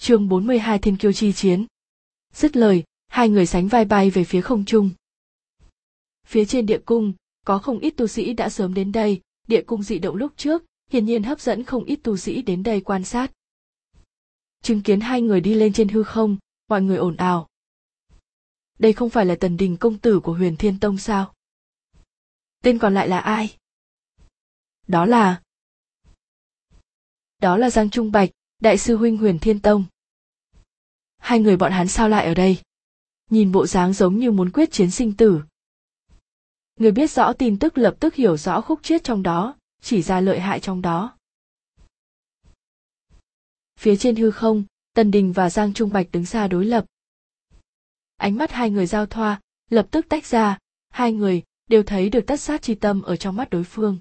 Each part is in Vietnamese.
chương 42 Thiên Kiêu chi chiến. Dứt lời, hai người sánh vai bay về phía không trung. Phía trên địa cung, có không ít tu sĩ đã sớm đến đây, địa cung dị động lúc trước, hiển nhiên hấp dẫn không ít tu sĩ đến đây quan sát. Chứng kiến hai người đi lên trên hư không, mọi người ồn ào. Đây không phải là tần đình công tử của huyền thiên tông sao? Tên còn lại là ai? Đó là... Đó là Giang Trung Bạch, đại sư huynh huyền thiên tông. Hai người bọn hắn sao lại ở đây? Nhìn bộ dáng giống như muốn quyết chiến sinh tử. Người biết rõ tin tức lập tức hiểu rõ khúc chiết trong đó, chỉ ra lợi hại trong đó. Phía trên hư không, Tần Đình và Giang Trung Bạch đứng xa đối lập. Ánh mắt hai người giao thoa, lập tức tách ra, hai người đều thấy được tất sát chi tâm ở trong mắt đối phương.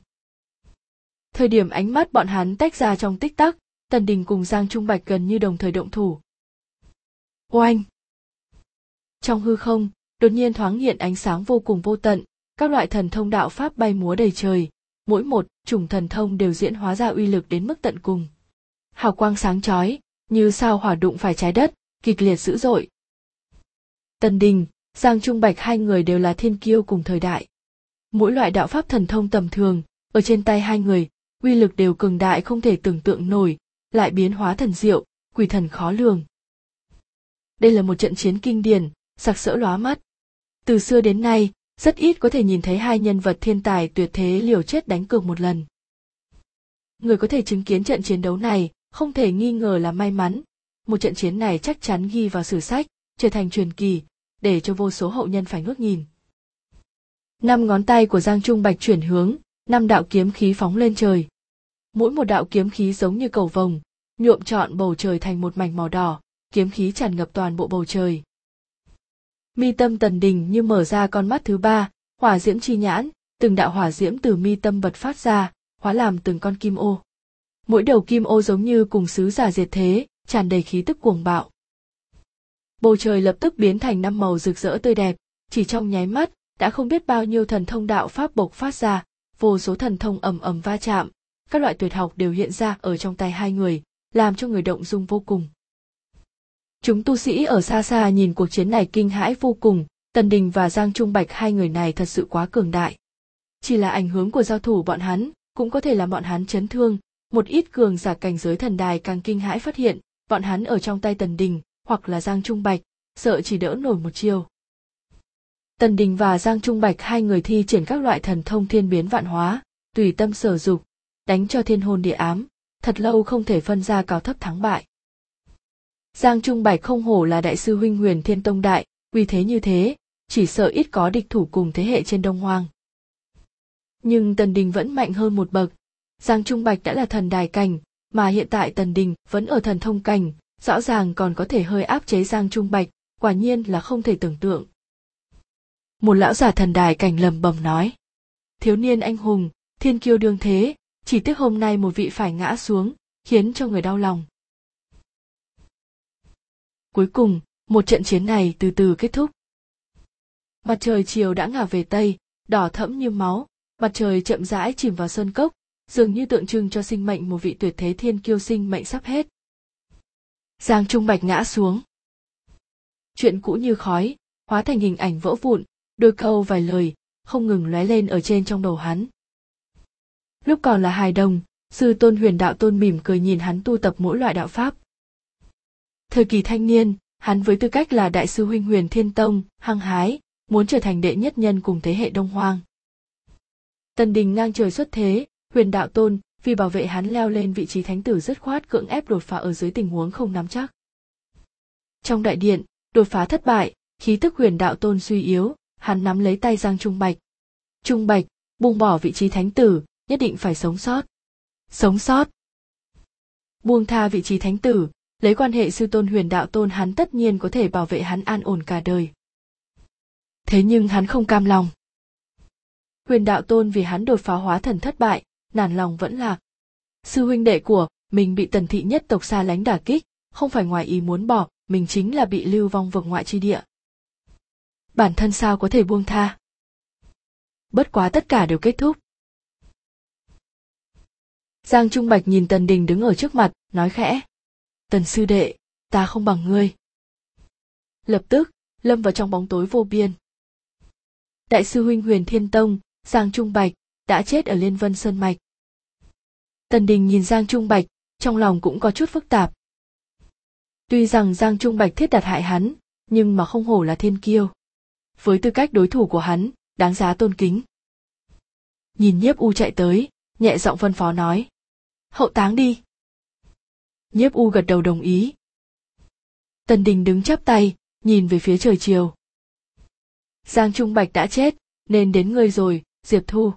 Thời điểm ánh mắt bọn hắn tách ra trong tích tắc, Tần Đình cùng Giang Trung Bạch gần như đồng thời động thủ. Oanh! Trong hư không, đột nhiên thoáng hiện ánh sáng vô cùng vô tận, các loại thần thông đạo pháp bay múa đầy trời, mỗi một chủng thần thông đều diễn hóa ra uy lực đến mức tận cùng. Hào quang sáng chói, như sao hỏa đụng phải trái đất, kịch liệt dữ dội. Tần Đình, Giang Trung Bạch hai người đều là thiên kiêu cùng thời đại. Mỗi loại đạo pháp thần thông tầm thường, ở trên tay hai người, uy lực đều cường đại không thể tưởng tượng nổi, lại biến hóa thần diệu, quỷ thần khó lường. Đây là một trận chiến kinh điển, sặc sỡ lóa mắt. Từ xưa đến nay, rất ít có thể nhìn thấy hai nhân vật thiên tài tuyệt thế liều chết đánh cược một lần. Người có thể chứng kiến trận chiến đấu này, không thể nghi ngờ là may mắn. Một trận chiến này chắc chắn ghi vào sử sách, trở thành truyền kỳ, để cho vô số hậu nhân phải ngước nhìn. Năm ngón tay của Giang Trung Bạch chuyển hướng, năm đạo kiếm khí phóng lên trời. Mỗi một đạo kiếm khí giống như cầu vồng, nhuộm trọn bầu trời thành một mảnh màu đỏ, kiếm khí tràn ngập toàn bộ bầu trời. Mi tâm tần đình như mở ra con mắt thứ ba, hỏa diễm chi nhãn, từng đạo hỏa diễm từ mi tâm bật phát ra, hóa làm từng con kim ô. Mỗi đầu kim ô giống như cùng sứ giả diệt thế, tràn đầy khí tức cuồng bạo. Bầu trời lập tức biến thành năm màu rực rỡ tươi đẹp, chỉ trong nháy mắt, đã không biết bao nhiêu thần thông đạo pháp bộc phát ra, vô số thần thông ầm ầm va chạm, các loại tuyệt học đều hiện ra ở trong tay hai người, làm cho người động dung vô cùng. Chúng tu sĩ ở xa xa nhìn cuộc chiến này kinh hãi vô cùng, Tần Đình và Giang Trung Bạch hai người này thật sự quá cường đại. Chỉ là ảnh hưởng của giao thủ bọn hắn, cũng có thể làm bọn hắn chấn thương, một ít cường giả cảnh giới thần đài càng kinh hãi phát hiện, bọn hắn ở trong tay Tần Đình, hoặc là Giang Trung Bạch, sợ chỉ đỡ nổi một chiều. Tần Đình và Giang Trung Bạch hai người thi triển các loại thần thông thiên biến vạn hóa, tùy tâm sở dục, đánh cho thiên hôn địa ám, thật lâu không thể phân ra cao thấp thắng bại. Giang Trung Bạch không hổ là đại sư huynh huyền thiên tông đại, uy thế như thế, chỉ sợ ít có địch thủ cùng thế hệ trên Đông Hoang. Nhưng Tần Đình vẫn mạnh hơn một bậc. Giang Trung Bạch đã là thần đài cảnh, mà hiện tại Tần Đình vẫn ở thần thông cảnh, rõ ràng còn có thể hơi áp chế Giang Trung Bạch, quả nhiên là không thể tưởng tượng. Một lão giả thần đài cảnh lầm bầm nói. Thiếu niên anh hùng, thiên kiêu đương thế, chỉ tiếc hôm nay một vị phải ngã xuống, khiến cho người đau lòng. Cuối cùng, một trận chiến này từ từ kết thúc. Mặt trời chiều đã ngả về tây, đỏ thẫm như máu, mặt trời chậm rãi chìm vào sơn cốc, dường như tượng trưng cho sinh mệnh một vị tuyệt thế thiên kiêu sinh mệnh sắp hết. Giang Trung Bạch ngã xuống. Chuyện cũ như khói, hóa thành hình ảnh vỡ vụn, đôi câu vài lời, không ngừng lóe lên ở trên trong đầu hắn. Lúc còn là hài đồng, sư tôn huyền đạo tôn mỉm cười nhìn hắn tu tập mỗi loại đạo pháp. Thời kỳ thanh niên, hắn với tư cách là đại sư huynh huyền thiên tông, hăng hái, muốn trở thành đệ nhất nhân cùng thế hệ đông hoang. Tần đình ngang trời xuất thế, huyền đạo tôn, vì bảo vệ hắn leo lên vị trí thánh tử dứt khoát cưỡng ép đột phá ở dưới tình huống không nắm chắc. Trong đại điện, đột phá thất bại, khí tức huyền đạo tôn suy yếu, hắn nắm lấy tay Giang Trung Bạch. Trung Bạch, buông bỏ vị trí thánh tử, nhất định phải sống sót. Sống sót. Buông tha vị trí thánh tử, lấy quan hệ sư tôn huyền đạo tôn hắn tất nhiên có thể bảo vệ hắn an ổn cả đời. Thế nhưng hắn không cam lòng. Huyền đạo tôn vì hắn đột phá hóa thần thất bại, nản lòng vẫn lạc. Sư huynh đệ của mình bị tần thị nhất tộc xa lánh đả kích, không phải ngoài ý muốn bỏ, mình chính là bị lưu vong vực ngoại chi địa. Bản thân sao có thể buông tha? Bất quá tất cả đều kết thúc. Giang Trung Bạch nhìn Tần Đình đứng ở trước mặt, nói khẽ. Tần sư đệ, ta không bằng ngươi. Lập tức lâm vào trong bóng tối vô biên. Đại sư huynh huyền thiên tông giang trung bạch đã chết ở liên vân sơn mạch. Tần đình nhìn giang trung bạch trong lòng cũng có chút phức tạp. Tuy rằng giang trung bạch thiết đặt hại hắn nhưng mà không hổ là thiên kiêu. Với tư cách đối thủ của hắn đáng giá tôn kính. Nhìn nhiếp u chạy tới nhẹ giọng phân phó nói hậu táng đi. Nhiếp u gật đầu đồng ý. Tần đình đứng chắp tay, nhìn về phía trời chiều. Giang trung bạch đã chết, nên đến ngươi rồi, diệp thu.